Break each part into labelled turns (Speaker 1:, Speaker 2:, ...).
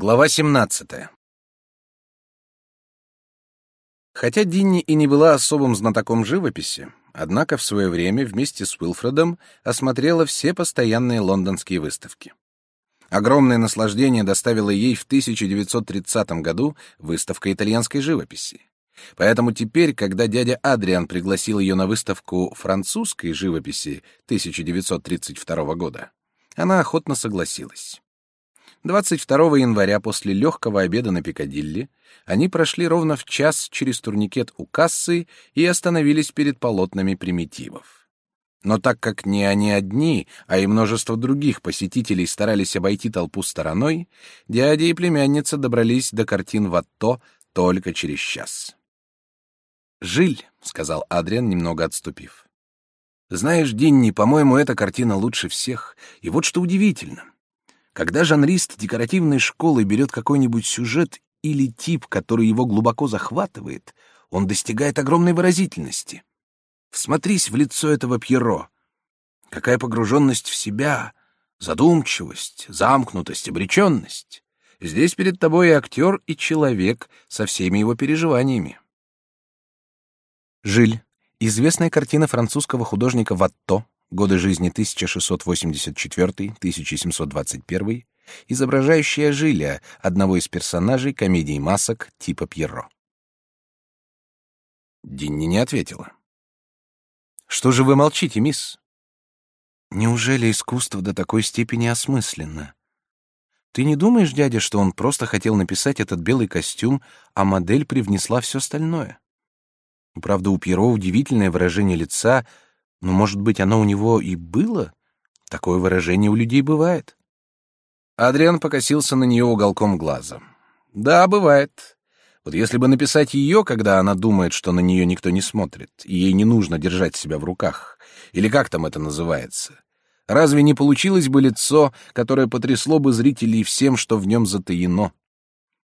Speaker 1: Глава 17. Хотя Динни и не была особым знатоком живописи, однако в свое время вместе с Уилфредом осмотрела все постоянные лондонские выставки. Огромное наслаждение доставила ей в 1930 году выставка итальянской живописи. Поэтому теперь, когда дядя Адриан пригласил ее на выставку французской живописи 1932 года, она охотно согласилась. 22 января после легкого обеда на Пикадилли они прошли ровно в час через турникет у кассы и остановились перед полотнами примитивов. Но так как не они одни, а и множество других посетителей старались обойти толпу стороной, дядя и племянница добрались до картин Ватто только через час. «Жиль», — сказал Адриан, немного отступив. «Знаешь, Динни, по-моему, эта картина лучше всех. И вот что удивительно. Когда жанрист декоративной школы берет какой-нибудь сюжет или тип, который его глубоко захватывает, он достигает огромной выразительности. Всмотрись в лицо этого Пьеро. Какая погруженность в себя, задумчивость, замкнутость, обреченность. Здесь перед тобой и актер, и человек со всеми его переживаниями. Жиль. Известная картина французского художника Ватто, годы жизни 1684-1721, изображающая Жиля, одного из персонажей комедии масок типа Пьеро. Динни не ответила. «Что же вы молчите, мисс?» «Неужели искусство до такой степени осмысленно? Ты не думаешь, дядя, что он просто хотел написать этот белый костюм, а модель привнесла все остальное? Правда, у Пьеро удивительное выражение лица — но, может быть, оно у него и было? Такое выражение у людей бывает. Адриан покосился на нее уголком глаза. Да, бывает. Вот если бы написать ее, когда она думает, что на нее никто не смотрит, и ей не нужно держать себя в руках, или как там это называется, разве не получилось бы лицо, которое потрясло бы зрителей всем, что в нем затаено?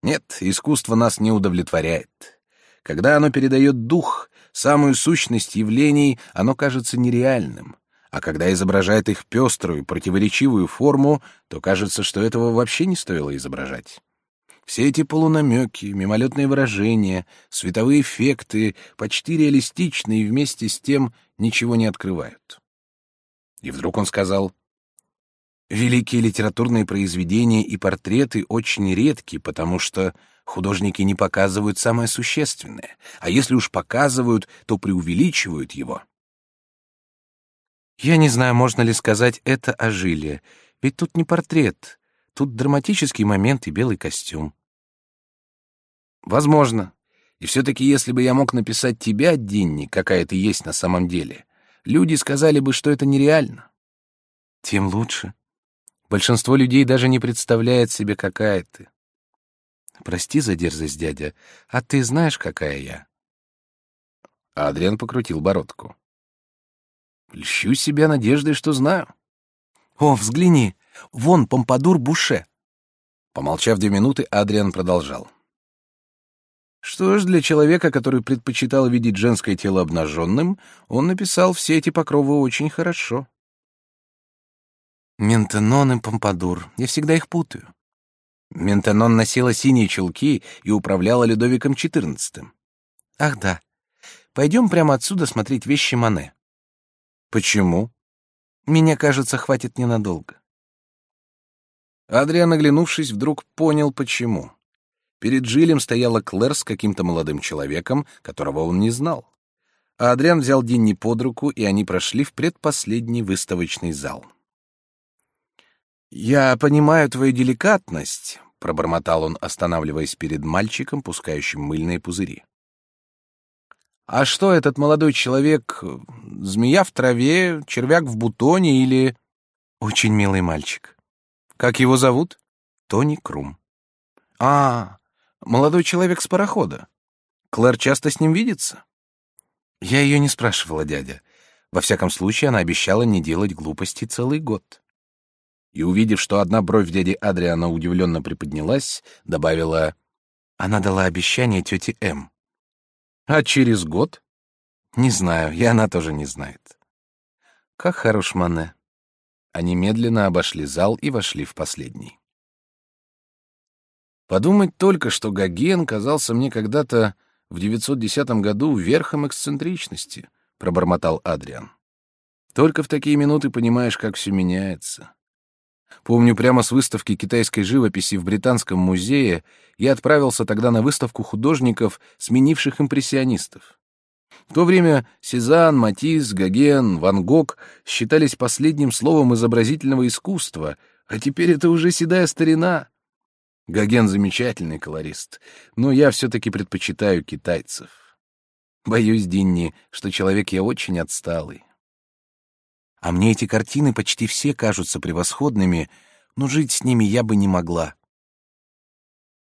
Speaker 1: Нет, искусство нас не удовлетворяет. Когда оно передает дух, самую сущность явлений, оно кажется нереальным. А когда изображает их пеструю, противоречивую форму, то кажется, что этого вообще не стоило изображать. Все эти полунамеки, мимолетные выражения, световые эффекты почти реалистичны и вместе с тем ничего не открывают. И вдруг он сказал, «Великие литературные произведения и портреты очень редки, потому что Художники не показывают самое существенное, а если уж показывают, то преувеличивают его. Я не знаю, можно ли сказать это о Жиле, ведь тут не портрет, тут драматический момент и белый костюм. Возможно. И все-таки, если бы я мог написать тебя, Динни, какая ты есть на самом деле, люди сказали бы, что это нереально. Тем лучше. Большинство людей даже не представляет себе, какая ты. Прости за дерзость, дядя. А ты знаешь, какая я? Адриан покрутил бородку. Льщу себя надеждой, что знаю. О, взгляни, вон помпадур Буше. Помолчав две минуты, Адриан продолжал. Что ж, для человека, который предпочитал видеть женское тело обнаженным, он написал все эти покровы очень хорошо. Ментенон и помпадур. Я всегда их путаю. Ментенон носила синие чулки и управляла Людовиком XIV. Ах да. Пойдем прямо отсюда смотреть вещи Мане. Почему? Меня, кажется, хватит ненадолго. Адриан, оглянувшись, вдруг понял, почему. Перед Жилем стояла Клэр с каким-то молодым человеком, которого он не знал. А Адриан взял Динни под руку, и они прошли в предпоследний выставочный зал. «Я понимаю твою деликатность», — пробормотал он, останавливаясь перед мальчиком, пускающим мыльные пузыри. «А что этот молодой человек? Змея в траве, червяк в бутоне или...» «Очень милый мальчик. Как его зовут?» «Тони Крум». «А, молодой человек с парохода. Клэр часто с ним видится?» «Я ее не спрашивала, дядя. Во всяком случае, она обещала не делать глупостей целый год» и, увидев, что одна бровь дяди Адриана удивленно приподнялась, добавила «Она дала обещание тете М». «А через год?» «Не знаю, и она тоже не знает». «Как хорош Мане». Они медленно обошли зал и вошли в последний. Подумать только, что Гоген казался мне когда-то в 910 году верхом эксцентричности, пробормотал Адриан. Только в такие минуты понимаешь, как все меняется. Помню, прямо с выставки китайской живописи в Британском музее я отправился тогда на выставку художников, сменивших импрессионистов. В то время Сезанн, Матисс, Гоген, Ван Гог считались последним словом изобразительного искусства, а теперь это уже седая старина. Гоген замечательный колорист, но я все-таки предпочитаю китайцев. Боюсь, Динни, что человек я очень отсталый. А мне эти картины почти все кажутся превосходными, но жить с ними я бы не могла.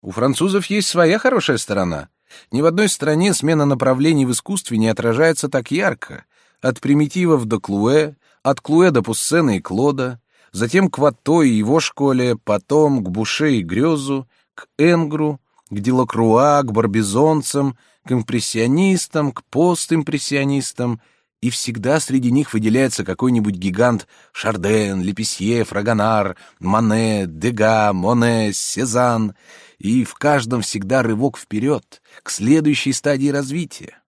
Speaker 1: У французов есть своя хорошая сторона. Ни в одной стране смена направлений в искусстве не отражается так ярко. От примитивов до Клуэ, от Клуэ до Пуссена и Клода, затем к Ватто и его школе, потом к Буше и Грёзу, к Энгру, к Делакруа, к барбизонцам, к импрессионистам, к постимпрессионистам, и всегда среди них выделяется какой-нибудь гигант Шарден, Лепесье, Фрагонар, Мане, Дега, Моне, Сезанн, и в каждом всегда рывок вперед, к следующей стадии развития.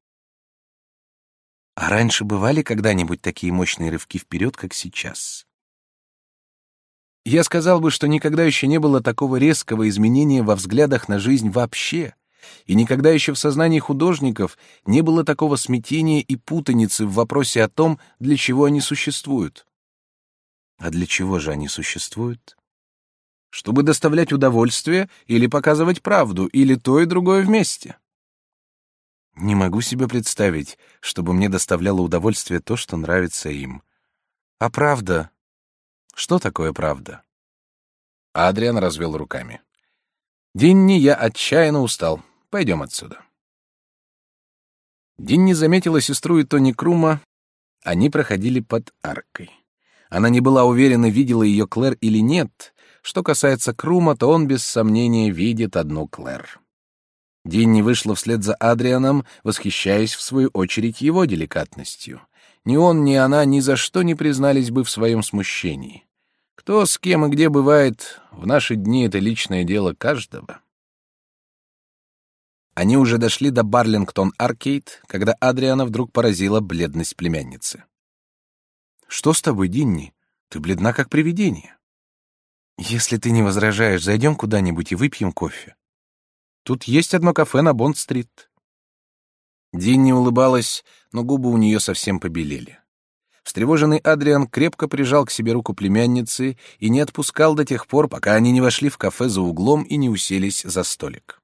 Speaker 1: А раньше бывали когда-нибудь такие мощные рывки вперед, как сейчас? Я сказал бы, что никогда еще не было такого резкого изменения во взглядах на жизнь вообще, и никогда еще в сознании художников не было такого смятения и путаницы в вопросе о том, для чего они существуют. А для чего же они существуют? Чтобы доставлять удовольствие или показывать правду, или то и другое вместе. Не могу себе представить, чтобы мне доставляло удовольствие то, что нравится им. А правда что такое правда? Адриан развел руками. Динни, я отчаянно устал. Пойдем отсюда. Динни заметила сестру и Тони Крума. Они проходили под аркой. Она не была уверена, видела ее Клэр или нет. Что касается Крума, то он без сомнения видит одну Клэр. Динни вышла вслед за Адрианом, восхищаясь в свою очередь его деликатностью. Ни он, ни она ни за что не признались бы в своем смущении. Кто с кем и где бывает, в наши дни это личное дело каждого. Они уже дошли до Барлингтон-Аркейд, когда Адриана вдруг поразила бледность племянницы. «Что с тобой, Динни? Ты бледна, как привидение». «Если ты не возражаешь, зайдем куда-нибудь и выпьем кофе. Тут есть одно кафе на Бонд-стрит». Динни улыбалась, но губы у нее совсем побелели. Встревоженный Адриан крепко прижал к себе руку племянницы и не отпускал до тех пор, пока они не вошли в кафе за углом и не уселись за столик.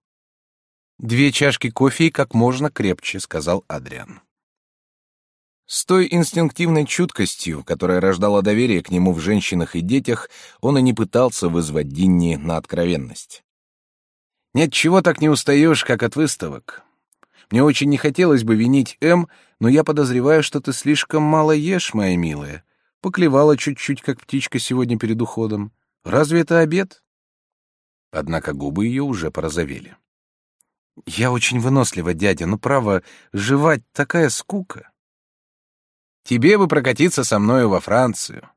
Speaker 1: «Две чашки кофе и как можно крепче», — сказал Адриан. С той инстинктивной чуткостью, которая рождала доверие к нему в женщинах и детях, он и не пытался вызвать Динни на откровенность. «Нет, чего так не устаешь, как от выставок. Мне очень не хотелось бы винить М, но я подозреваю, что ты слишком мало ешь, моя милая. Поклевала чуть-чуть, как птичка сегодня перед уходом. Разве это обед? Однако губы ее уже порозовели. Я очень вынослива, дядя, но право, жевать такая скука. Тебе бы прокатиться со мною во Францию.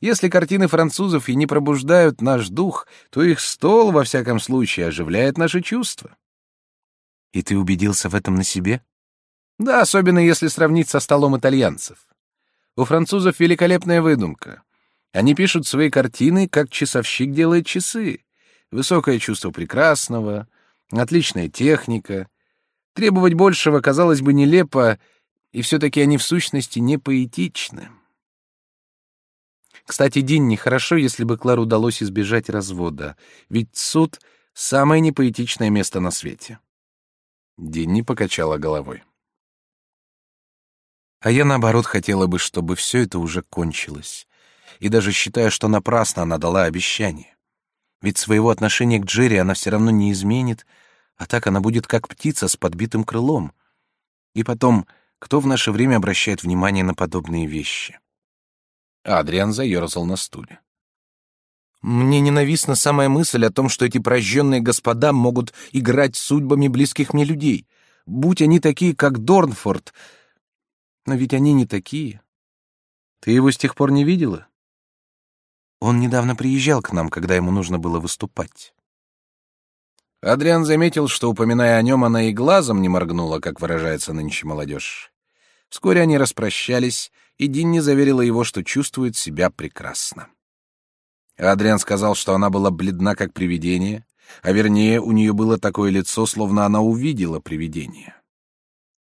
Speaker 1: Если картины французов и не пробуждают наш дух, то их стол, во всяком случае, оживляет наши чувства. И ты убедился в этом на себе? Да, особенно если сравнить со столом итальянцев. У французов великолепная выдумка. Они пишут свои картины, как часовщик делает часы. Высокое чувство прекрасного, отличная техника. Требовать большего, казалось бы, нелепо, и все-таки они в сущности не поэтичны. Кстати, Дин, нехорошо, если бы Клар удалось избежать развода, ведь суд — самое непоэтичное место на свете. Динни покачала головой. А я, наоборот, хотела бы, чтобы все это уже кончилось. И даже считаю, что напрасно она дала обещание. Ведь своего отношения к Джерри она все равно не изменит, а так она будет как птица с подбитым крылом. И потом, кто в наше время обращает внимание на подобные вещи? Адриан заерзал на стуле. Мне ненавистна самая мысль о том, что эти прожженные господа могут играть судьбами близких мне людей. Будь они такие, как Дорнфорд. Но ведь они не такие. Ты его с тех пор не видела? Он недавно приезжал к нам, когда ему нужно было выступать. Адриан заметил, что, упоминая о нем, она и глазом не моргнула, как выражается нынче молодежь. Вскоре они распрощались, и Динни заверила его, что чувствует себя прекрасно. Адриан сказал, что она была бледна, как привидение, а вернее, у нее было такое лицо, словно она увидела привидение.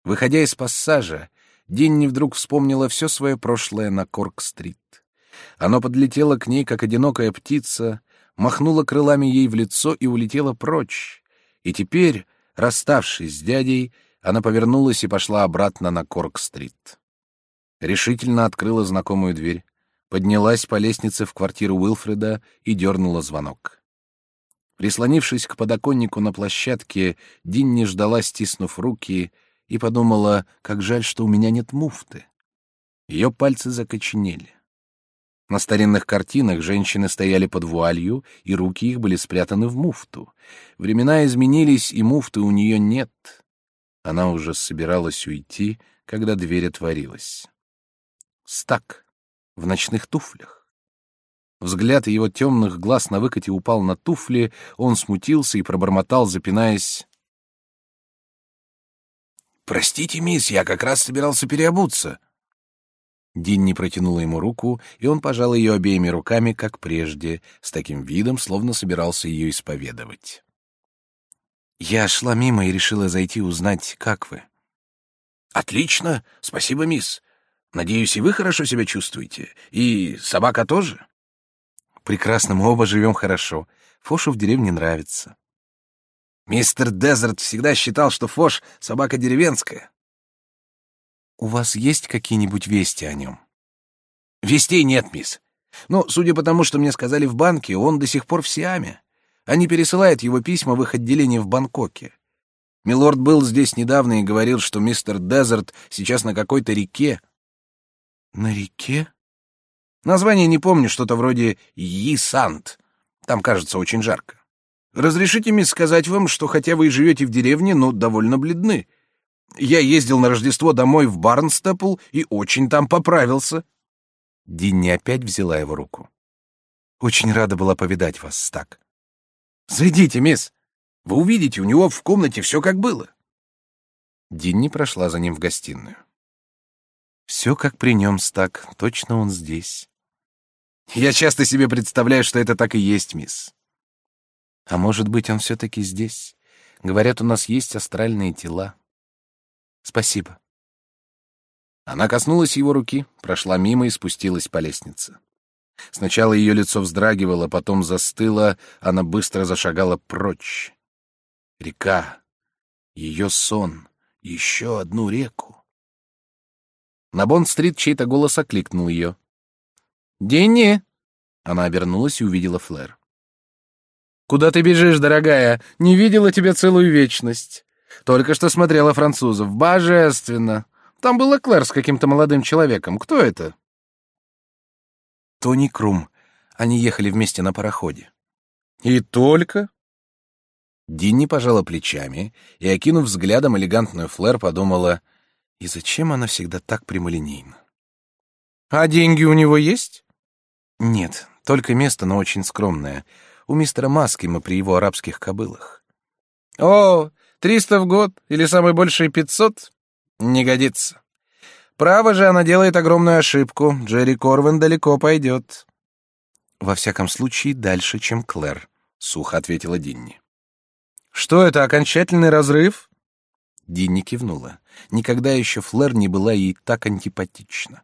Speaker 1: Выходя из пассажа, Динни вдруг вспомнила все свое прошлое на Корк-стрит. Оно подлетело к ней, как одинокая птица, махнула крылами ей в лицо и улетела прочь. И теперь, расставшись с дядей, она повернулась и пошла обратно на Корк-стрит. Решительно открыла знакомую дверь, поднялась по лестнице в квартиру Уилфреда и дернула звонок. Прислонившись к подоконнику на площадке, Динни ждала, стиснув руки, и подумала, как жаль, что у меня нет муфты. Ее пальцы закоченели. На старинных картинах женщины стояли под вуалью, и руки их были спрятаны в муфту. Времена изменились, и муфты у нее нет. Она уже собиралась уйти, когда дверь отворилась. Стак в ночных туфлях. Взгляд его темных глаз на выкате упал на туфли, он смутился и пробормотал, запинаясь. «Простите, мисс, я как раз собирался переобуться». Динни протянула ему руку, и он пожал ее обеими руками, как прежде, с таким видом, словно собирался ее исповедовать. «Я шла мимо и решила зайти узнать, как вы». «Отлично! Спасибо, мисс. Надеюсь, и вы хорошо себя чувствуете. И собака тоже?» «Прекрасно, мы оба живем хорошо. Фошу в деревне нравится».
Speaker 2: «Мистер Дезерт всегда считал, что Фош — собака деревенская».
Speaker 1: У вас есть какие-нибудь вести о нем?
Speaker 2: Вестей нет, мисс. Но, судя по тому, что мне сказали в банке, он до сих пор в Сиаме. Они пересылают его письма в их отделение в Бангкоке. Милорд был здесь недавно и говорил, что мистер Дезерт сейчас на какой-то реке.
Speaker 1: На реке?
Speaker 2: Название не помню, что-то вроде Йисант. Там, кажется, очень жарко. Разрешите, мисс, сказать вам, что хотя вы и живете в деревне, но довольно бледны. Я ездил на Рождество домой в Барнстепл и очень там поправился.
Speaker 1: Динни опять взяла его руку. Очень рада была повидать вас, Стак.
Speaker 2: Зайдите, мисс. Вы увидите, у него в комнате все как было.
Speaker 1: Динни прошла за ним в гостиную. Все как при нем, Стак. Точно он здесь.
Speaker 2: Я часто себе представляю, что это так и есть, мисс.
Speaker 1: А может быть, он все-таки здесь? Говорят, у нас есть астральные тела. Спасибо.
Speaker 2: Она коснулась его руки, прошла мимо и спустилась по лестнице. Сначала ее лицо вздрагивало, потом застыло, она быстро зашагала прочь. Река. Ее сон. Еще одну реку. На Бонд-стрит чей-то голос окликнул ее. «Динни!» Она обернулась и увидела Флэр. «Куда ты бежишь, дорогая? Не видела тебя целую вечность». Только что смотрела французов. Божественно. Там была Клэр с каким-то молодым человеком. Кто это?
Speaker 1: Тони Крум. Они ехали вместе на пароходе.
Speaker 2: И только?
Speaker 1: Динни пожала плечами и, окинув взглядом элегантную Флэр, подумала, и зачем она всегда так прямолинейна?
Speaker 2: А деньги у него есть?
Speaker 1: Нет, только место, но очень скромное. У мистера Маскима при его арабских кобылах.
Speaker 2: О, Триста в год или самый больший пятьсот? Не годится. Право же, она делает огромную ошибку. Джерри Корвин далеко пойдет.
Speaker 1: Во всяком случае, дальше, чем Клэр, сухо ответила Динни.
Speaker 2: Что это, окончательный разрыв?
Speaker 1: Динни кивнула. Никогда еще Флэр не была ей так антипатична.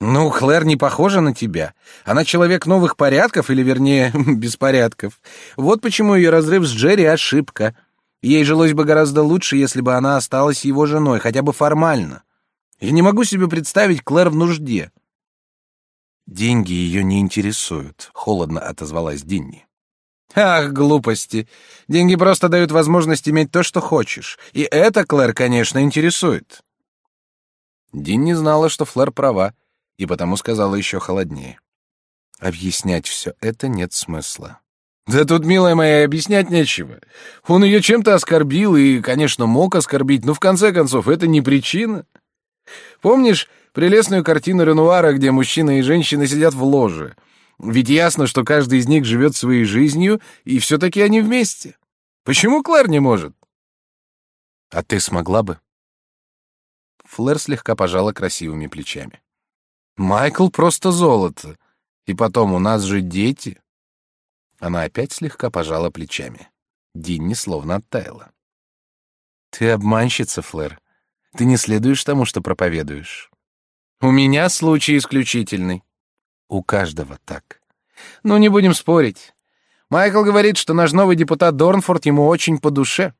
Speaker 2: Ну, Клэр не похожа на тебя. Она человек новых порядков, или, вернее, беспорядков. Вот почему ее разрыв с Джерри — ошибка. Ей жилось бы гораздо лучше, если бы она осталась его женой, хотя бы формально. Я не могу себе представить Клэр в нужде.
Speaker 1: Деньги ее не интересуют, холодно отозвалась Динни.
Speaker 2: Ах, глупости. Деньги просто дают возможность иметь то, что хочешь. И это Клэр, конечно, интересует. Динни знала, что Флэр права, и потому сказала еще холоднее.
Speaker 1: Объяснять все это нет смысла.
Speaker 2: Да тут, милая моя, объяснять нечего. Он ее чем-то оскорбил и, конечно, мог оскорбить, но в конце концов это не причина. Помнишь прелестную картину Ренуара, где мужчина и женщина сидят в ложе? Ведь ясно, что каждый из них живет своей жизнью, и все-таки они вместе. Почему Клэр не может?
Speaker 1: А ты смогла бы? Флэр слегка пожала красивыми плечами. Майкл просто золото. И потом, у нас же дети. Она опять слегка пожала плечами. Динни словно оттаяла. Ты обманщица, Флэр. Ты не следуешь тому, что проповедуешь. У меня случай исключительный. У каждого так. Ну, не будем спорить. Майкл говорит, что наш новый депутат Дорнфорд ему очень по душе.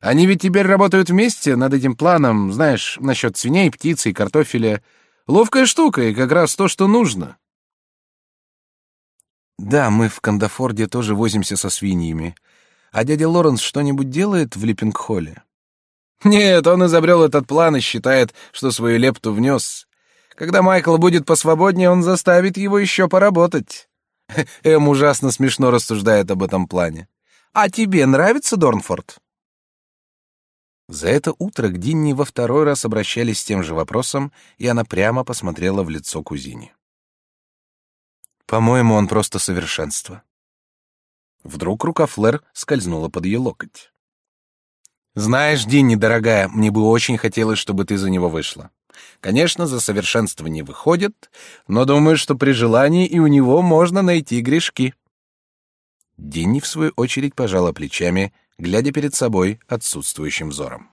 Speaker 1: Они ведь теперь работают вместе над этим планом, знаешь, насчет свиней, птицы и картофеля. Ловкая штука и как раз то, что нужно. Да, мы в Кандафорде тоже возимся со свиньями. А дядя Лоренс что-нибудь делает в Липпингхолле? Нет, он изобрел этот план и считает, что свою лепту внес. Когда Майкл будет посвободнее, он заставит его еще поработать. Эм ужасно смешно рассуждает об этом плане. А тебе нравится Дорнфорд? За это утро к Динни во второй раз обращались с тем же вопросом, и она прямо посмотрела в лицо кузине. По-моему, он просто совершенство. Вдруг рука Флэр скользнула под ее локоть. Знаешь, Динни, дорогая, мне бы очень хотелось, чтобы ты за него вышла. Конечно, за совершенство не выходит, но думаю, что при желании и у него можно найти грешки. Динни в свою очередь пожала плечами, глядя перед собой отсутствующим взором.